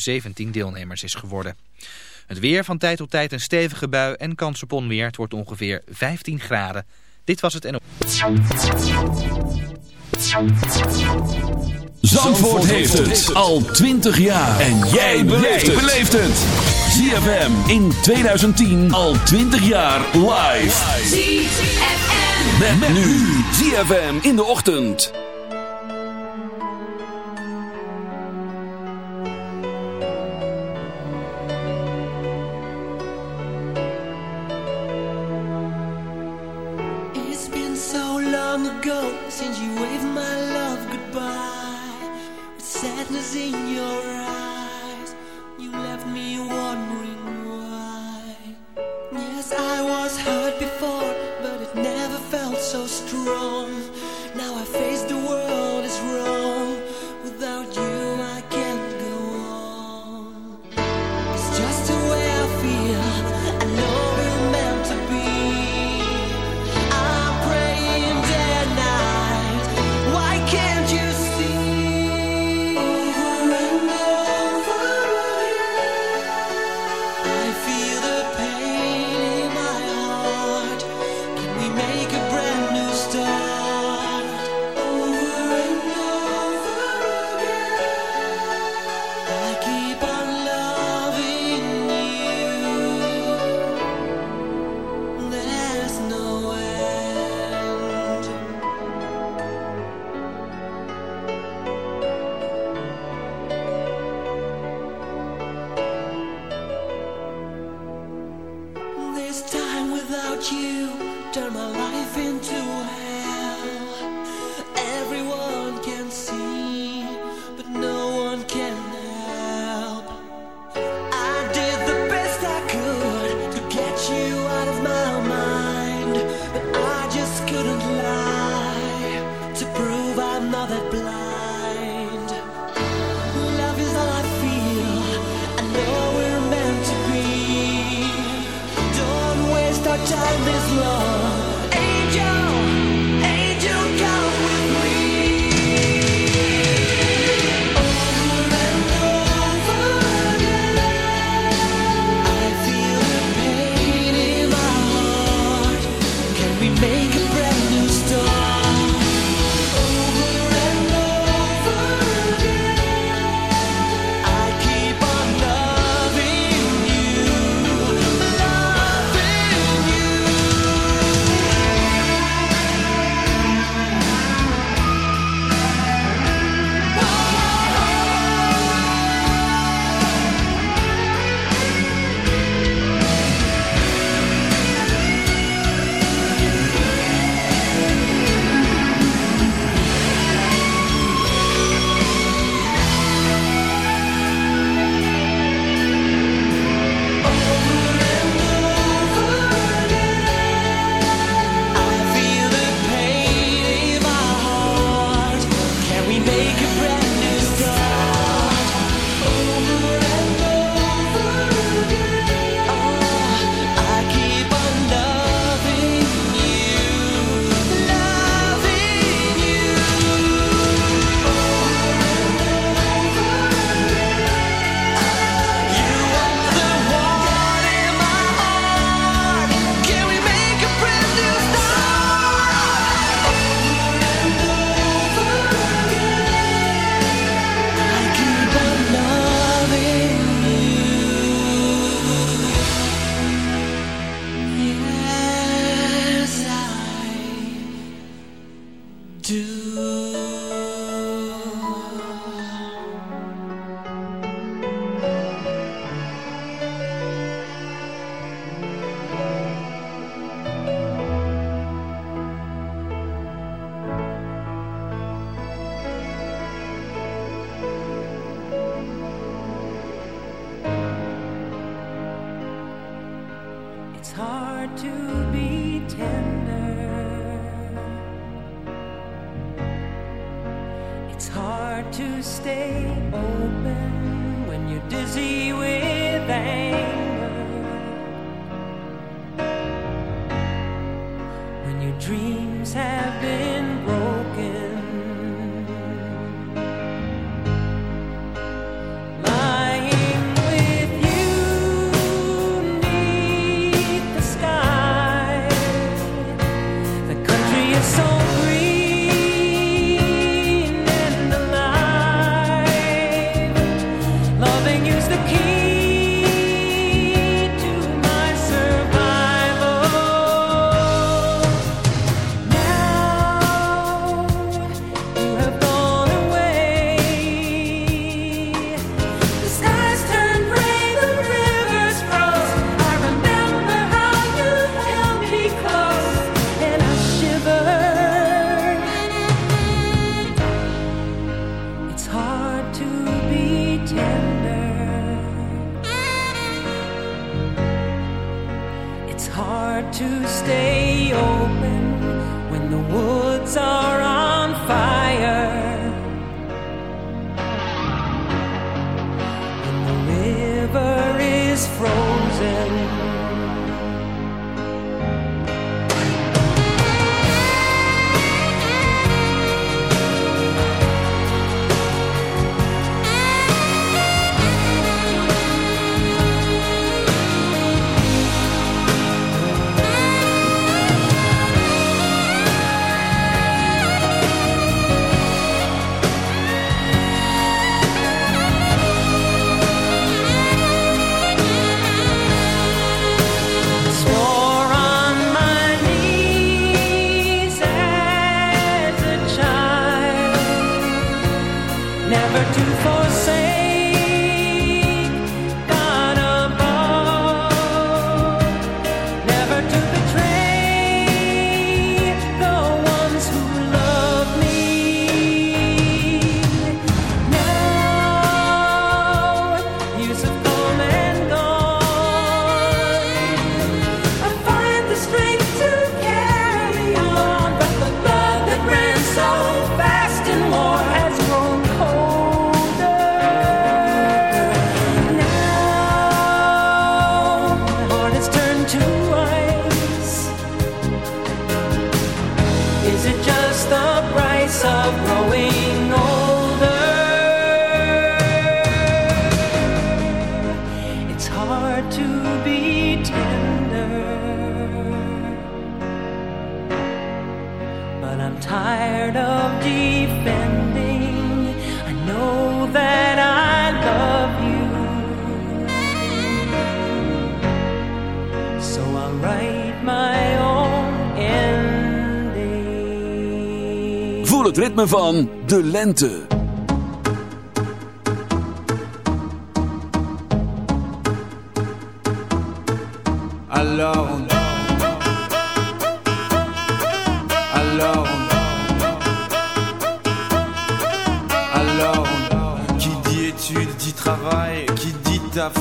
17 deelnemers is geworden. Het weer van tijd tot tijd een stevige bui en kans op onweer. Het wordt ongeveer 15 graden. Dit was het NO. Zandvoort heeft het al 20 jaar. En jij beleeft het. ZFM in 2010 al 20 jaar live. ZFM. Met, nu. ZFM in de ochtend. since you waved my love goodbye. With sadness in your eyes, you left me wondering why. Yes, I was hurt before, but it never felt so strong. Tired of defending. I know that I love you, so I'll write my own ending. Voel het ritme van de lente.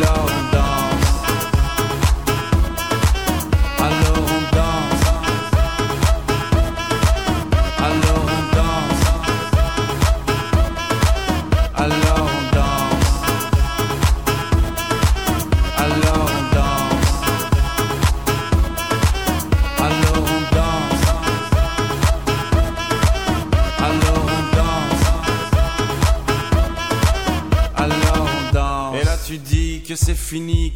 love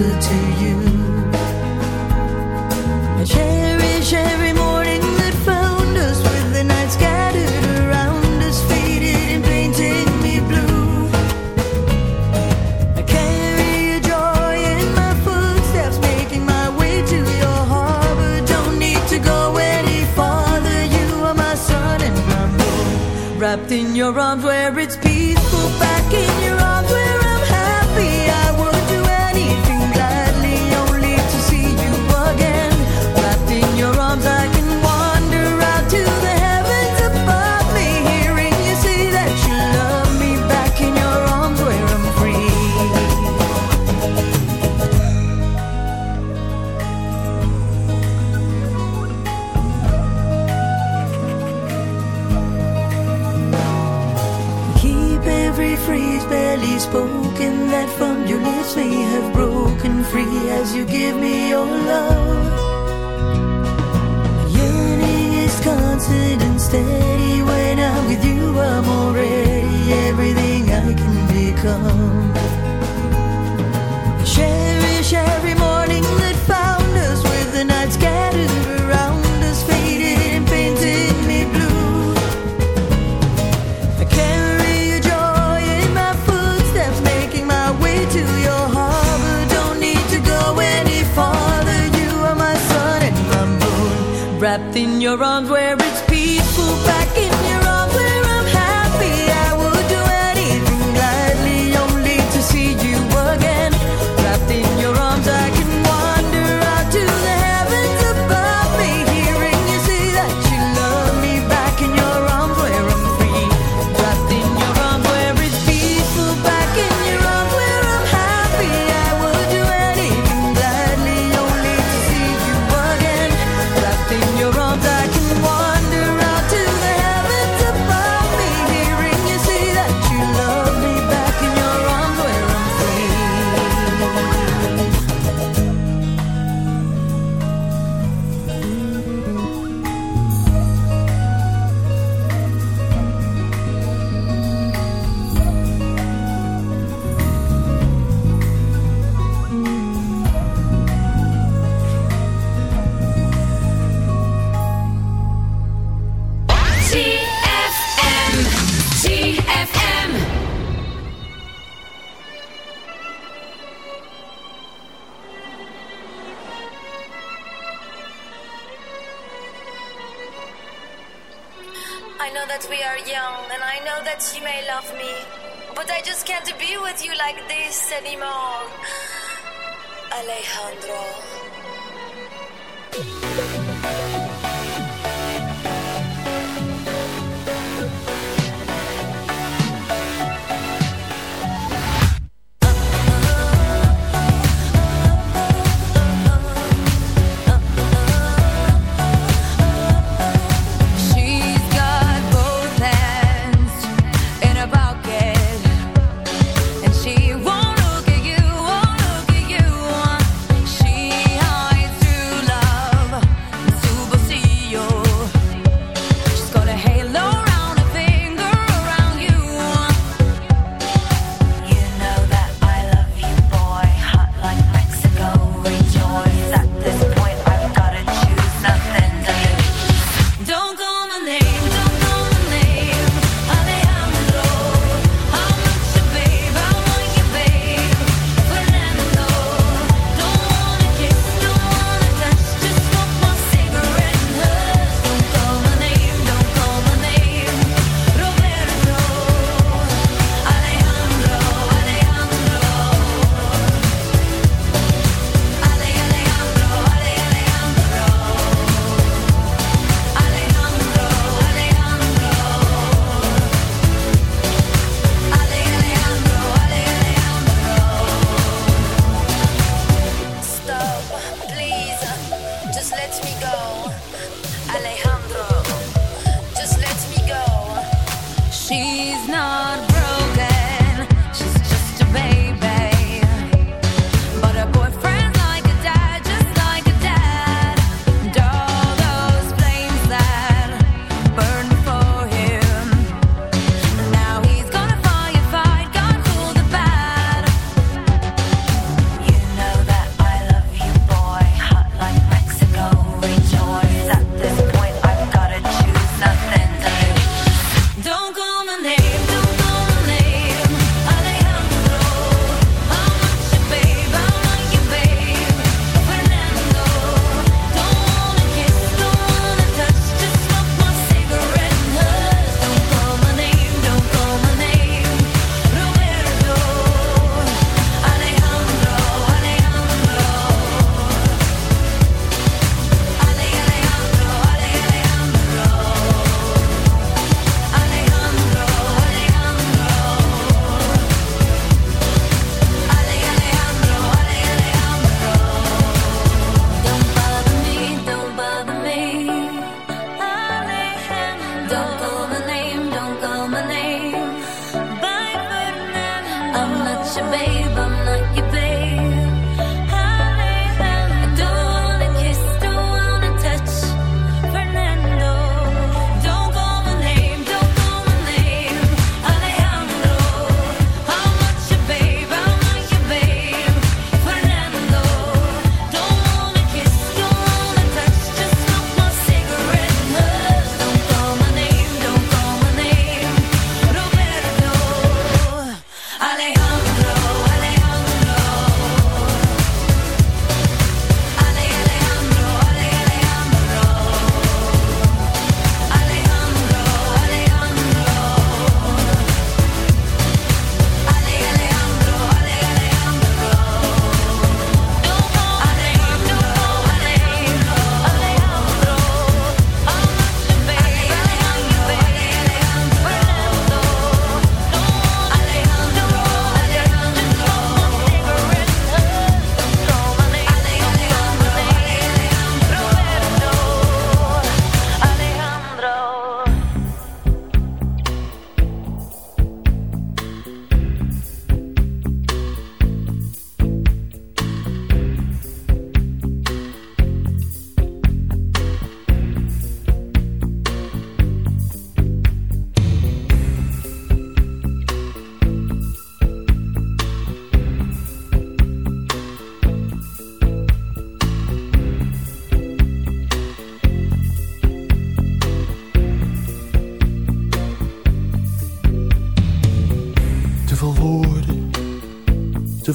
The.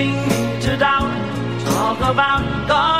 beginning to doubt. Talk about God.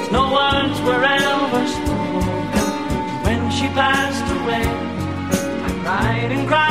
and cry.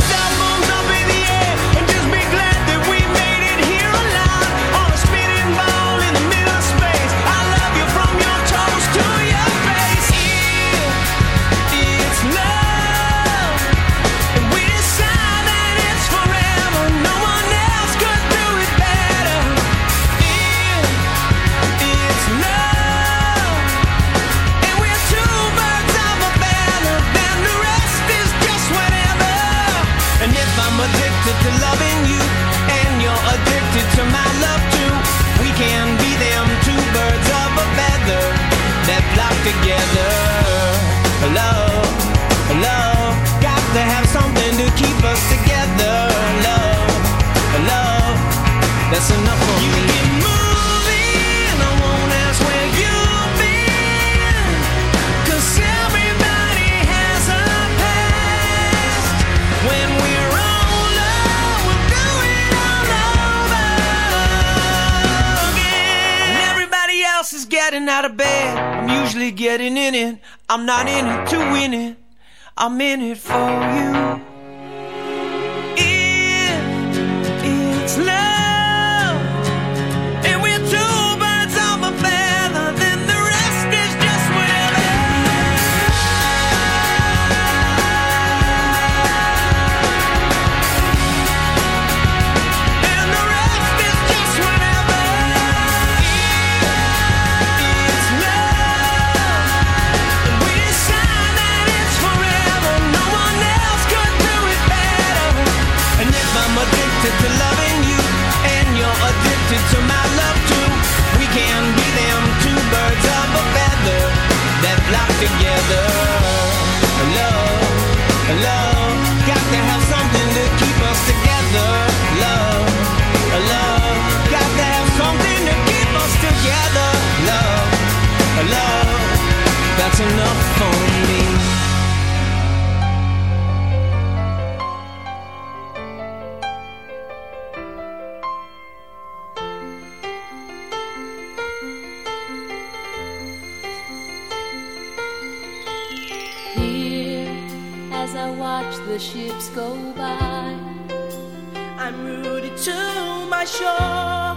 I'm in it that's enough for me. Here, as I watch the ships go by, I'm rooted to my shore.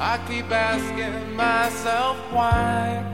I keep asking myself why.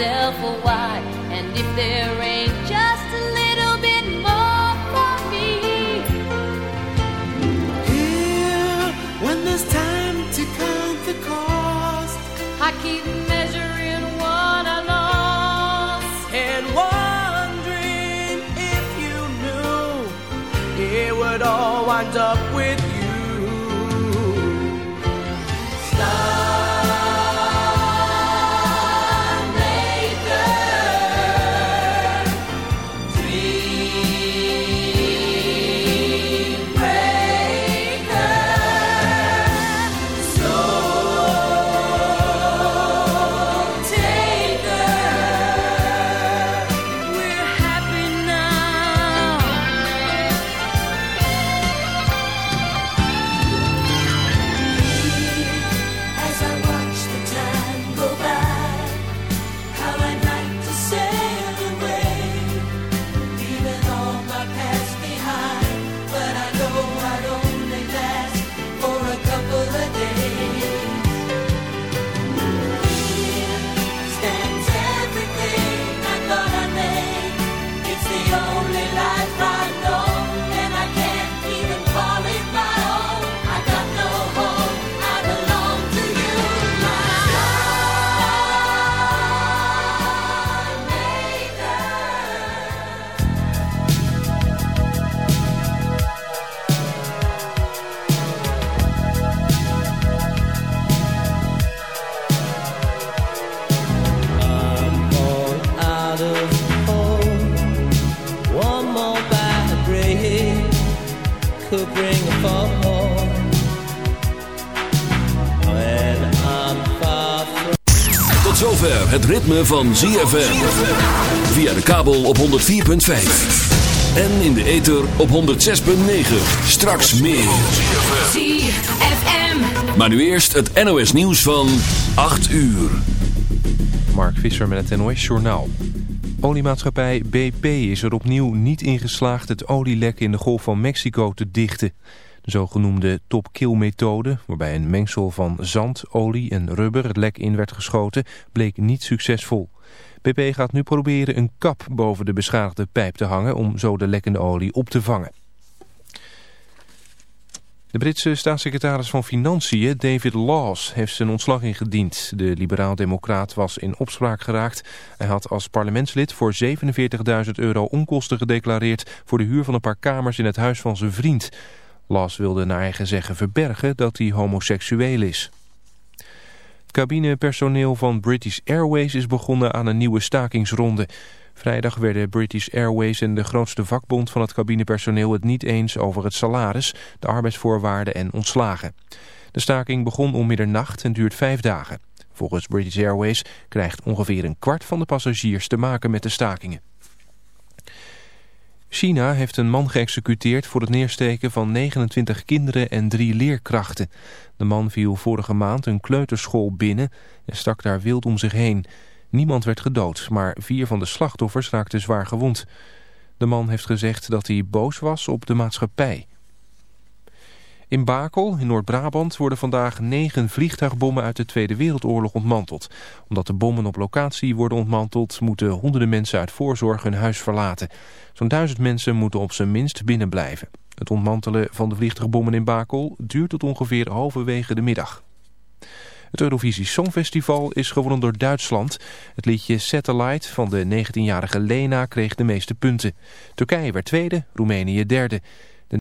asking myself why. And if there ain't just a little bit more for me, Here, when there's time to count the cost, I keep measuring what I lost. and wondering if you knew it would all wind up with you. Ritme van ZFM. Via de kabel op 104.5. En in de ether op 106.9. Straks meer. ZFM. Maar nu eerst het NOS nieuws van 8 uur. Mark Visser met het NOS Journaal. Oliemaatschappij BP is er opnieuw niet in geslaagd het olielek in de Golf van Mexico te dichten. De zogenoemde top-kill-methode, waarbij een mengsel van zand, olie en rubber het lek in werd geschoten, bleek niet succesvol. BP gaat nu proberen een kap boven de beschadigde pijp te hangen om zo de lekkende olie op te vangen. De Britse staatssecretaris van Financiën, David Laws, heeft zijn ontslag ingediend. De liberaal-democraat was in opspraak geraakt. Hij had als parlementslid voor 47.000 euro onkosten gedeclareerd... voor de huur van een paar kamers in het huis van zijn vriend. Laws wilde naar eigen zeggen verbergen dat hij homoseksueel is. Het cabinepersoneel van British Airways is begonnen aan een nieuwe stakingsronde. Vrijdag werden British Airways en de grootste vakbond van het cabinepersoneel het niet eens over het salaris, de arbeidsvoorwaarden en ontslagen. De staking begon om middernacht en duurt vijf dagen. Volgens British Airways krijgt ongeveer een kwart van de passagiers te maken met de stakingen. China heeft een man geëxecuteerd voor het neersteken van 29 kinderen en drie leerkrachten. De man viel vorige maand een kleuterschool binnen en stak daar wild om zich heen. Niemand werd gedood, maar vier van de slachtoffers raakten zwaar gewond. De man heeft gezegd dat hij boos was op de maatschappij. In Bakel, in Noord-Brabant, worden vandaag negen vliegtuigbommen uit de Tweede Wereldoorlog ontmanteld. Omdat de bommen op locatie worden ontmanteld, moeten honderden mensen uit voorzorg hun huis verlaten. Zo'n duizend mensen moeten op zijn minst binnen blijven. Het ontmantelen van de vliegtuigbommen in Bakel duurt tot ongeveer halverwege de middag. Het Eurovisie Songfestival is gewonnen door Duitsland. Het liedje Satellite van de 19-jarige Lena kreeg de meeste punten. Turkije werd tweede, Roemenië derde.